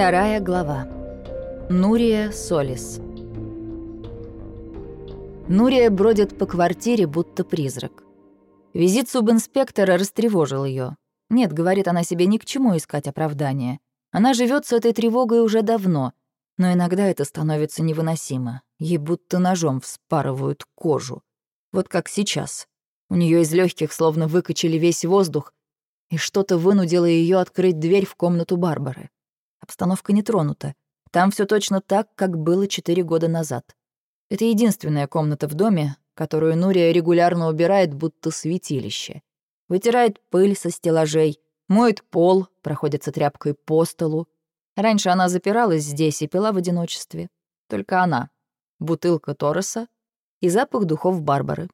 Вторая глава. Нурия Солис. Нурия бродит по квартире, будто призрак. Визит субинспектора растревожил ее. Нет, говорит она себе, ни к чему искать оправдания. Она живет с этой тревогой уже давно, но иногда это становится невыносимо. Ей будто ножом вспарывают кожу. Вот как сейчас. У нее из легких словно выкачали весь воздух, и что-то вынудило ее открыть дверь в комнату Барбары. Обстановка не тронута. Там все точно так, как было четыре года назад. Это единственная комната в доме, которую Нурия регулярно убирает, будто святилище. Вытирает пыль со стеллажей, моет пол, проходится тряпкой по столу. Раньше она запиралась здесь и пила в одиночестве. Только она. Бутылка Торреса и запах духов Барбары.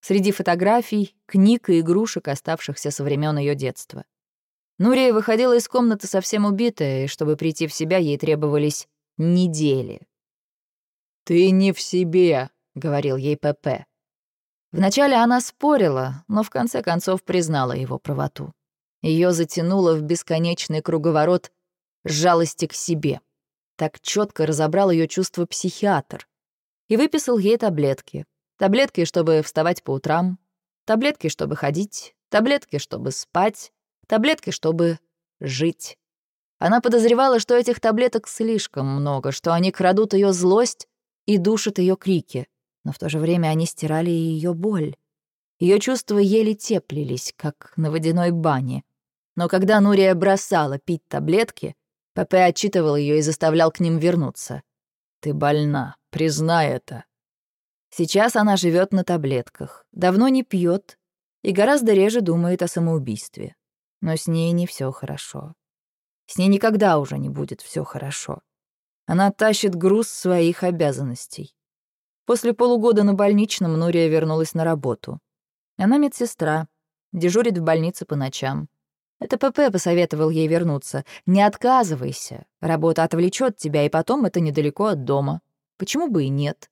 Среди фотографий, книг и игрушек, оставшихся со времен ее детства. Нурия выходила из комнаты совсем убитая, и чтобы прийти в себя, ей требовались недели. «Ты не в себе», — говорил ей ПП. Вначале она спорила, но в конце концов признала его правоту. Ее затянуло в бесконечный круговорот жалости к себе. Так четко разобрал ее чувство психиатр. И выписал ей таблетки. Таблетки, чтобы вставать по утрам, таблетки, чтобы ходить, таблетки, чтобы спать, таблетки, чтобы жить. Она подозревала, что этих таблеток слишком много, что они крадут ее злость и душат ее крики, но в то же время они стирали ее боль. Ее чувства еле теплились, как на водяной бане. Но когда Нурия бросала пить таблетки, Пепе отчитывал ее и заставлял к ним вернуться. «Ты больна, признай это». Сейчас она живет на таблетках, давно не пьет и гораздо реже думает о самоубийстве. Но с ней не все хорошо. С ней никогда уже не будет все хорошо. Она тащит груз своих обязанностей. После полугода на больничном Нурия вернулась на работу. Она медсестра, дежурит в больнице по ночам. Это ПП посоветовал ей вернуться. Не отказывайся. Работа отвлечет тебя, и потом это недалеко от дома. Почему бы и нет?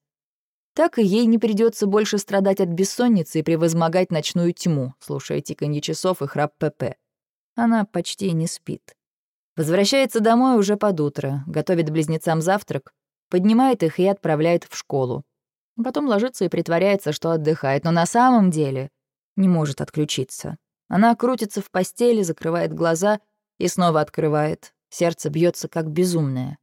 Так и ей не придется больше страдать от бессонницы и превозмогать ночную тьму, слушая тиканье часов и храп ПП. Она почти не спит. Возвращается домой уже под утро, готовит близнецам завтрак, поднимает их и отправляет в школу. Потом ложится и притворяется, что отдыхает, но на самом деле не может отключиться. Она крутится в постели, закрывает глаза и снова открывает. Сердце бьется как безумное.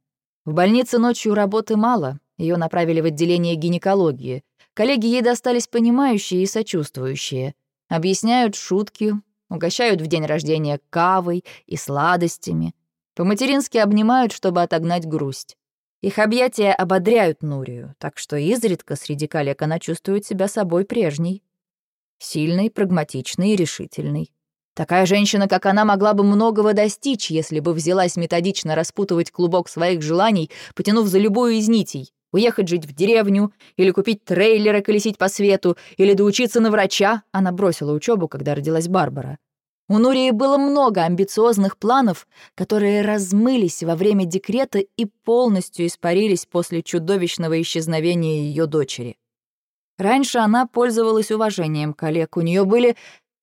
В больнице ночью работы мало, ее направили в отделение гинекологии. Коллеги ей достались понимающие и сочувствующие. Объясняют шутки, Угощают в день рождения кавой и сладостями. По-матерински обнимают, чтобы отогнать грусть. Их объятия ободряют Нурию, так что изредка среди коллег она чувствует себя собой прежней. Сильной, прагматичной и решительной. Такая женщина, как она, могла бы многого достичь, если бы взялась методично распутывать клубок своих желаний, потянув за любую из нитей. Уехать жить в деревню, или купить трейлер и колесить по свету, или доучиться на врача. Она бросила учебу, когда родилась Барбара. У Нурии было много амбициозных планов, которые размылись во время декрета и полностью испарились после чудовищного исчезновения ее дочери. Раньше она пользовалась уважением коллег, у нее были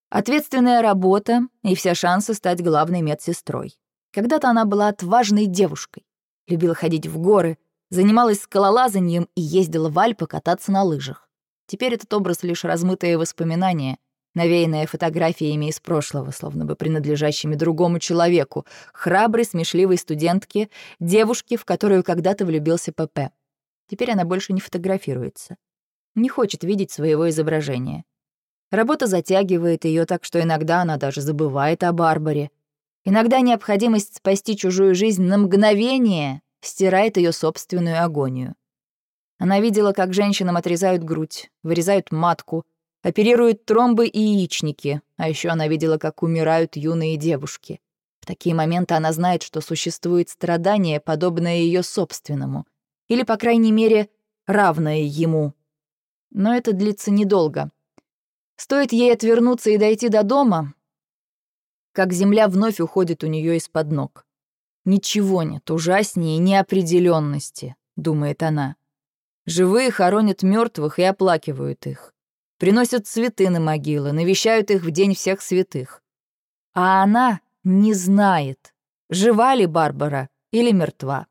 ответственная работа и все шансы стать главной медсестрой. Когда-то она была отважной девушкой, любила ходить в горы, занималась скалолазанием и ездила в Альпы кататься на лыжах. Теперь этот образ лишь размытые воспоминания, навеянные фотографиями из прошлого, словно бы принадлежащими другому человеку, храброй, смешливой студентке, девушке, в которую когда-то влюбился ПП. Теперь она больше не фотографируется. Не хочет видеть своего изображения. Работа затягивает ее так, что иногда она даже забывает о Барбаре. Иногда необходимость спасти чужую жизнь на мгновение стирает ее собственную агонию. Она видела, как женщинам отрезают грудь, вырезают матку, оперируют тромбы и яичники, а еще она видела, как умирают юные девушки. В такие моменты она знает, что существует страдание, подобное ее собственному, или, по крайней мере, равное ему. Но это длится недолго. Стоит ей отвернуться и дойти до дома, как земля вновь уходит у нее из-под ног. Ничего нет ужаснее неопределенности, думает она. Живые хоронят мертвых и оплакивают их. Приносят цветы на могилы, навещают их в день всех святых. А она не знает, жива ли Барбара или мертва.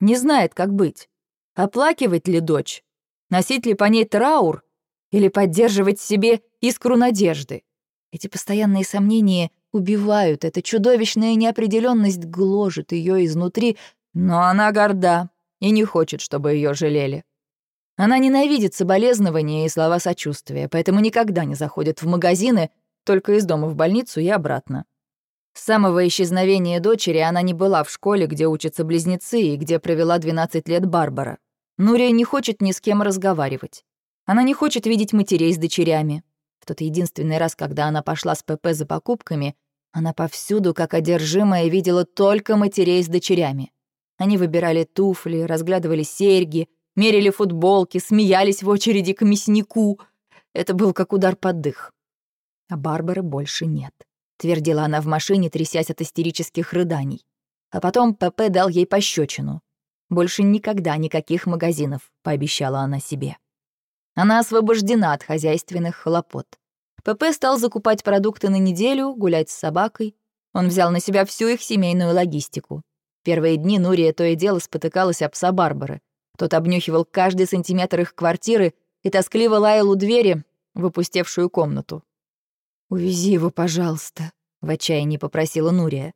Не знает, как быть. Оплакивать ли дочь? Носить ли по ней траур? Или поддерживать в себе искру надежды? Эти постоянные сомнения убивают, эта чудовищная неопределенность гложет ее изнутри, но она горда и не хочет, чтобы ее жалели. Она ненавидит соболезнования и слова сочувствия, поэтому никогда не заходит в магазины, только из дома в больницу и обратно. С самого исчезновения дочери она не была в школе, где учатся близнецы и где провела 12 лет Барбара. Нурия не хочет ни с кем разговаривать. Она не хочет видеть матерей с дочерями. Тот единственный раз, когда она пошла с ПП за покупками, она повсюду, как одержимая, видела только матерей с дочерями. Они выбирали туфли, разглядывали серьги, мерили футболки, смеялись в очереди к мяснику. Это был как удар под дых. А Барбары больше нет, твердила она в машине, трясясь от истерических рыданий. А потом ПП дал ей пощечину. Больше никогда никаких магазинов, пообещала она себе. Она освобождена от хозяйственных хлопот. ПП стал закупать продукты на неделю, гулять с собакой. Он взял на себя всю их семейную логистику. Первые дни Нурия то и дело спотыкалась об пса Барбары. Тот обнюхивал каждый сантиметр их квартиры и тоскливо лаял у двери в комнату. «Увези его, пожалуйста», — в отчаянии попросила Нурия.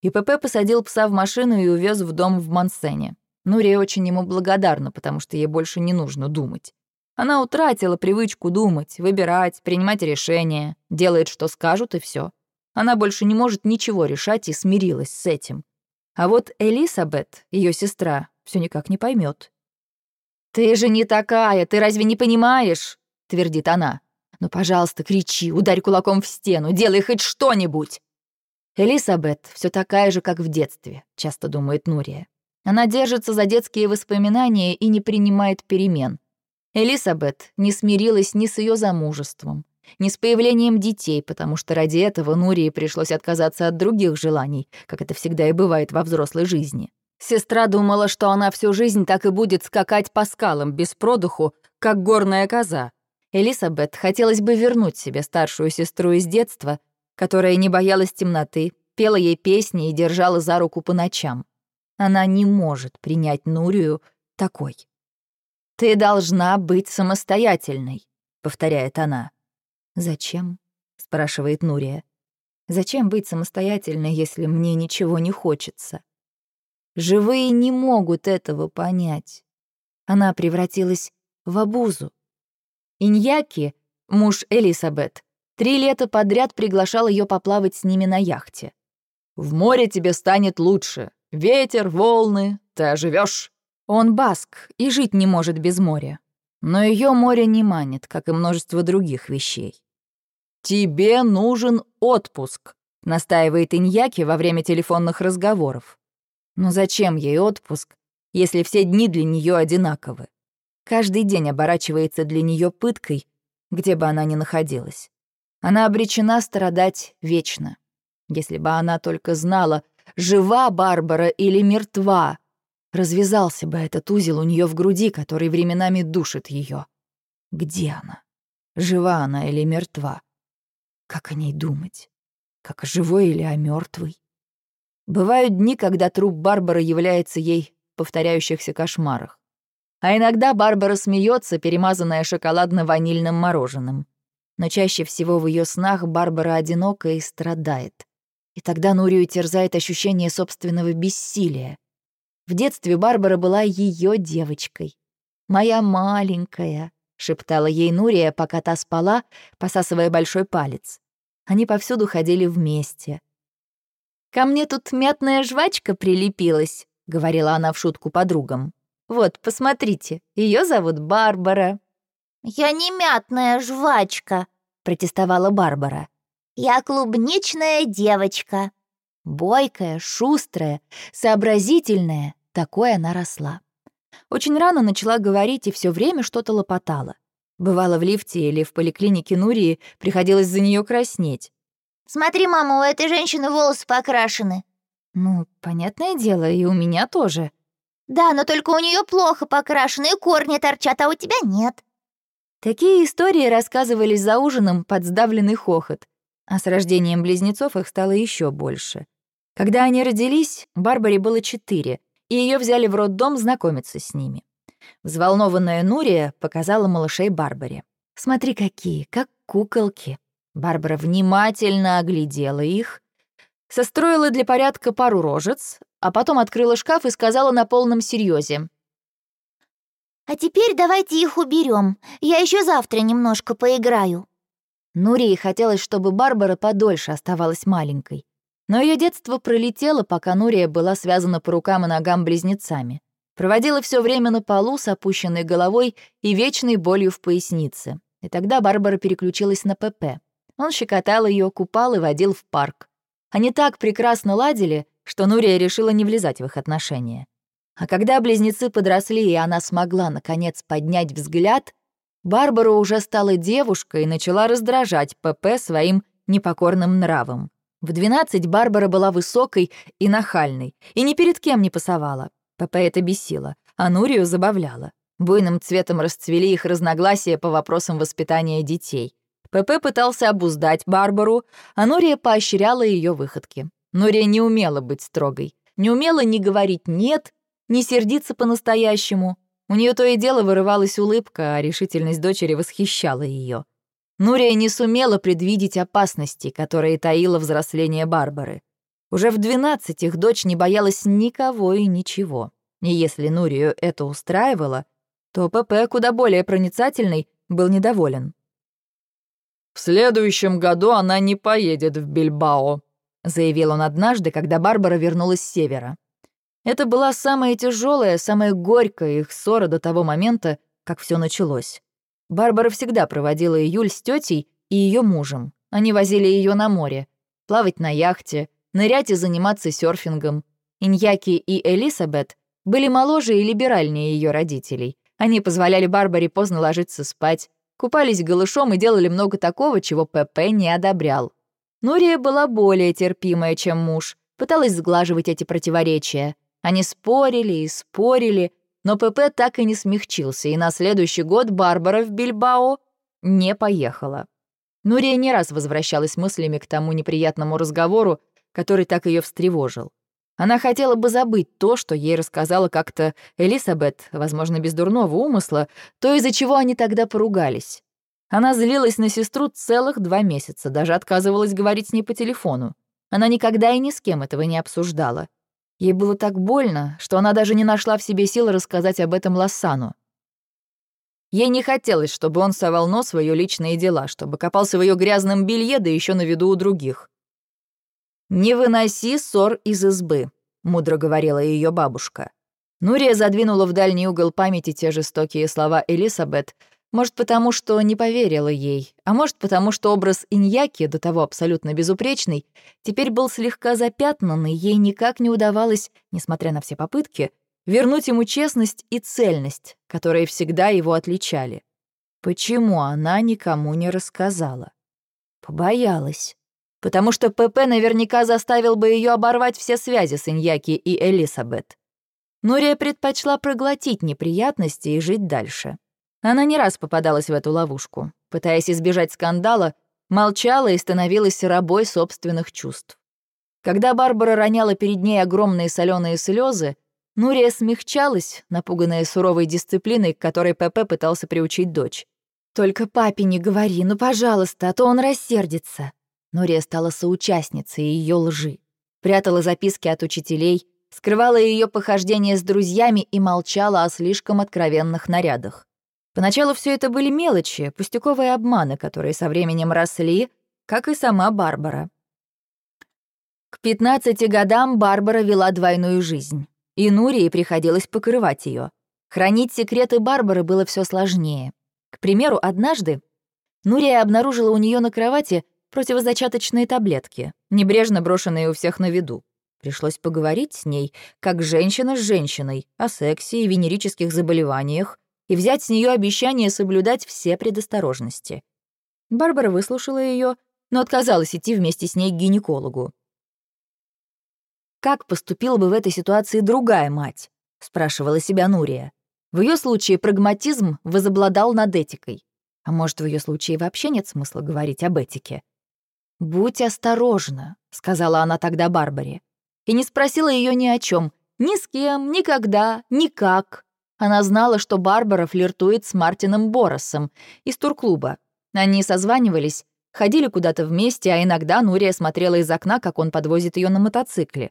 И ПП посадил пса в машину и увез в дом в Мансене. Нурия очень ему благодарна, потому что ей больше не нужно думать. Она утратила привычку думать, выбирать, принимать решения, делает, что скажут, и все. Она больше не может ничего решать и смирилась с этим. А вот Элисабет, ее сестра, все никак не поймет. «Ты же не такая, ты разве не понимаешь?» — твердит она. «Ну, пожалуйста, кричи, ударь кулаком в стену, делай хоть что-нибудь!» Элисабет все такая же, как в детстве, часто думает Нурия. Она держится за детские воспоминания и не принимает перемен. Элисабет не смирилась ни с ее замужеством, ни с появлением детей, потому что ради этого Нурии пришлось отказаться от других желаний, как это всегда и бывает во взрослой жизни. Сестра думала, что она всю жизнь так и будет скакать по скалам без продуху, как горная коза. Элисабет хотелось бы вернуть себе старшую сестру из детства, которая не боялась темноты, пела ей песни и держала за руку по ночам. Она не может принять Нурию такой. «Ты должна быть самостоятельной», — повторяет она. «Зачем?» — спрашивает Нурия. «Зачем быть самостоятельной, если мне ничего не хочется?» Живые не могут этого понять. Она превратилась в обузу. Иньяки, муж Элисабет, три лета подряд приглашал ее поплавать с ними на яхте. «В море тебе станет лучше. Ветер, волны, ты оживешь. Он баск и жить не может без моря. Но ее море не манит, как и множество других вещей. «Тебе нужен отпуск», — настаивает Иньяки во время телефонных разговоров. Но зачем ей отпуск, если все дни для нее одинаковы? Каждый день оборачивается для нее пыткой, где бы она ни находилась. Она обречена страдать вечно. Если бы она только знала, жива Барбара или мертва, развязался бы этот узел у нее в груди, который временами душит ее. Где она? Жива она или мертва? Как о ней думать? Как о живой или о мертвой? Бывают дни, когда труп Барбары является ей в повторяющихся кошмарах. А иногда Барбара смеется, перемазанная шоколадно-ванильным мороженым. Но чаще всего в ее снах Барбара одинока и страдает. И тогда Нурию терзает ощущение собственного бессилия. В детстве Барбара была ее девочкой. «Моя маленькая», — шептала ей Нурия, пока та спала, посасывая большой палец. Они повсюду ходили вместе. «Ко мне тут мятная жвачка прилепилась», — говорила она в шутку подругам. «Вот, посмотрите, ее зовут Барбара». «Я не мятная жвачка», — протестовала Барбара. «Я клубничная девочка». Бойкая, шустрая, сообразительная, такой она росла. Очень рано начала говорить и все время что-то лопотала. Бывало в лифте или в поликлинике Нурии, приходилось за нее краснеть. «Смотри, мама, у этой женщины волосы покрашены». «Ну, понятное дело, и у меня тоже». «Да, но только у нее плохо покрашены, и корни торчат, а у тебя нет». Такие истории рассказывались за ужином под сдавленный хохот, а с рождением близнецов их стало еще больше. Когда они родились, Барбаре было четыре, и ее взяли в роддом знакомиться с ними. Взволнованная Нурия показала малышей Барбаре. «Смотри, какие, как куколки». Барбара внимательно оглядела их, состроила для порядка пару рожец, а потом открыла шкаф и сказала на полном серьезе: «А теперь давайте их уберем. Я еще завтра немножко поиграю». Нурии хотелось, чтобы Барбара подольше оставалась маленькой. Но ее детство пролетело, пока Нурия была связана по рукам и ногам близнецами. Проводила все время на полу с опущенной головой и вечной болью в пояснице. И тогда Барбара переключилась на ПП. Он щекотал ее, купал и водил в парк. Они так прекрасно ладили, что Нурия решила не влезать в их отношения. А когда близнецы подросли, и она смогла, наконец, поднять взгляд, Барбара уже стала девушкой и начала раздражать ПП своим непокорным нравом. В 12 Барбара была высокой и нахальной, и ни перед кем не пасовала. ПП это бесило, а Нурию забавляло. Буйным цветом расцвели их разногласия по вопросам воспитания детей. ПП пытался обуздать Барбару, а Нурия поощряла ее выходки. Нурия не умела быть строгой, не умела ни говорить «нет», ни сердиться по-настоящему. У нее то и дело вырывалась улыбка, а решительность дочери восхищала ее. Нурия не сумела предвидеть опасности, которые таило взросление Барбары. Уже в 12 их дочь не боялась никого и ничего. И если Нурию это устраивало, то ПП, куда более проницательный, был недоволен. «В следующем году она не поедет в Бильбао», заявил он однажды, когда Барбара вернулась с севера. Это была самая тяжелая, самая горькая их ссора до того момента, как все началось. Барбара всегда проводила июль с тетей и ее мужем. Они возили ее на море, плавать на яхте, нырять и заниматься серфингом. Иньяки и Элисабет были моложе и либеральнее ее родителей. Они позволяли Барбаре поздно ложиться спать, купались голышом и делали много такого, чего ПП не одобрял. Нурия была более терпимая, чем муж, пыталась сглаживать эти противоречия. Они спорили и спорили, но ПП так и не смягчился, и на следующий год Барбара в Бильбао не поехала. Нурия не раз возвращалась мыслями к тому неприятному разговору, который так ее встревожил. Она хотела бы забыть то, что ей рассказала как-то Элисабет, возможно, без дурного умысла, то, из-за чего они тогда поругались. Она злилась на сестру целых два месяца, даже отказывалась говорить с ней по телефону. Она никогда и ни с кем этого не обсуждала. Ей было так больно, что она даже не нашла в себе силы рассказать об этом Лассану. Ей не хотелось, чтобы он совал нос в ее личные дела, чтобы копался в ее грязном белье, да еще на виду у других. «Не выноси ссор из избы», — мудро говорила ее бабушка. Нурия задвинула в дальний угол памяти те жестокие слова Элисабет, может, потому что не поверила ей, а может, потому что образ Иньяки, до того абсолютно безупречный, теперь был слегка запятнан, и ей никак не удавалось, несмотря на все попытки, вернуть ему честность и цельность, которые всегда его отличали. Почему она никому не рассказала? Побоялась. Потому что ПП наверняка заставил бы ее оборвать все связи с Иньяки и Элисабет. Нурия предпочла проглотить неприятности и жить дальше. Она не раз попадалась в эту ловушку. Пытаясь избежать скандала, молчала и становилась рабой собственных чувств. Когда Барбара роняла перед ней огромные соленые слезы, Нурия смягчалась, напуганная суровой дисциплиной, к которой ПП пытался приучить дочь. «Только папе не говори, ну, пожалуйста, а то он рассердится». Нурия стала соучастницей ее лжи. Прятала записки от учителей, скрывала ее похождения с друзьями и молчала о слишком откровенных нарядах. Поначалу все это были мелочи, пустяковые обманы, которые со временем росли, как и сама Барбара. К 15 годам Барбара вела двойную жизнь, и Нурии приходилось покрывать ее. Хранить секреты Барбары было все сложнее. К примеру, однажды Нурия обнаружила у нее на кровати противозачаточные таблетки, небрежно брошенные у всех на виду. Пришлось поговорить с ней, как женщина с женщиной, о сексе и венерических заболеваниях, и взять с нее обещание соблюдать все предосторожности. Барбара выслушала ее, но отказалась идти вместе с ней к гинекологу. «Как поступила бы в этой ситуации другая мать?» — спрашивала себя Нурия. В ее случае прагматизм возобладал над этикой. А может, в ее случае вообще нет смысла говорить об этике? «Будь осторожна», — сказала она тогда Барбаре. и не спросила ее ни о чем, ни с кем, никогда, никак. Она знала, что Барбара флиртует с Мартином Боросом из турклуба. Они созванивались, ходили куда-то вместе, а иногда Нурия смотрела из окна, как он подвозит ее на мотоцикле.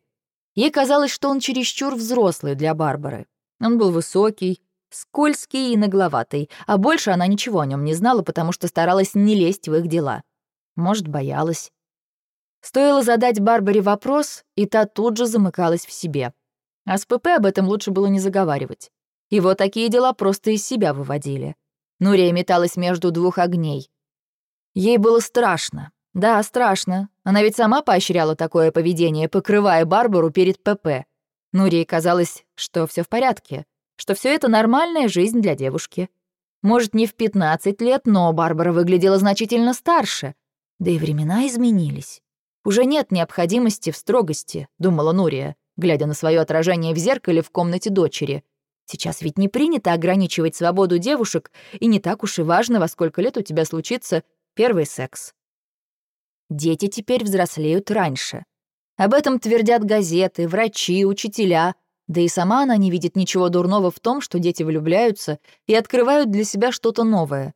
Ей казалось, что он чересчур взрослый для Барбары. Он был высокий, скользкий и нагловатый, а больше она ничего о нем не знала, потому что старалась не лезть в их дела. Может, боялась. Стоило задать Барбаре вопрос, и та тут же замыкалась в себе. А с ПП об этом лучше было не заговаривать. Его такие дела просто из себя выводили. Нурия металась между двух огней. Ей было страшно. Да, страшно. Она ведь сама поощряла такое поведение, покрывая Барбару перед ПП. Нурии казалось, что все в порядке, что все это нормальная жизнь для девушки. Может, не в 15 лет, но Барбара выглядела значительно старше. Да и времена изменились. Уже нет необходимости в строгости, думала Нурия, глядя на свое отражение в зеркале в комнате дочери. Сейчас ведь не принято ограничивать свободу девушек, и не так уж и важно, во сколько лет у тебя случится первый секс. Дети теперь взрослеют раньше. Об этом твердят газеты, врачи, учителя. Да и сама она не видит ничего дурного в том, что дети влюбляются и открывают для себя что-то новое.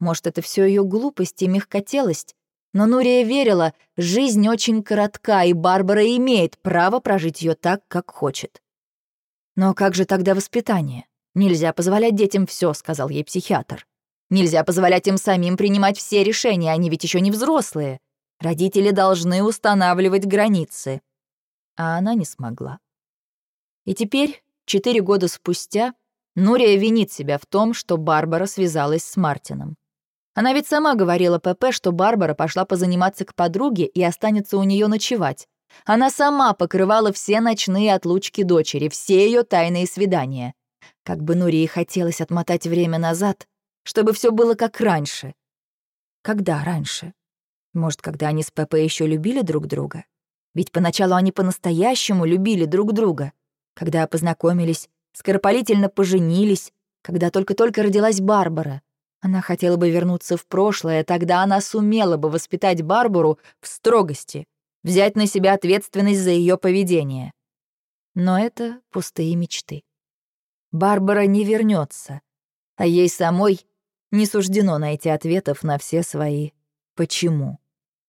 Может, это все ее глупость и мягкотелость, но Нурия верила, жизнь очень коротка, и Барбара имеет право прожить ее так, как хочет. «Но как же тогда воспитание? Нельзя позволять детям все, сказал ей психиатр. «Нельзя позволять им самим принимать все решения, они ведь еще не взрослые. Родители должны устанавливать границы». А она не смогла. И теперь, четыре года спустя, Нурия винит себя в том, что Барбара связалась с Мартином. Она ведь сама говорила ПП, что Барбара пошла позаниматься к подруге и останется у нее ночевать. Она сама покрывала все ночные отлучки дочери, все ее тайные свидания. Как бы Нурии хотелось отмотать время назад, чтобы все было как раньше. Когда раньше? Может, когда они с ПП еще любили друг друга? Ведь поначалу они по-настоящему любили друг друга. Когда познакомились, скоропалительно поженились, когда только-только родилась Барбара. Она хотела бы вернуться в прошлое, тогда она сумела бы воспитать Барбару в строгости, взять на себя ответственность за ее поведение. Но это пустые мечты. Барбара не вернется, а ей самой не суждено найти ответов на все свои «почему».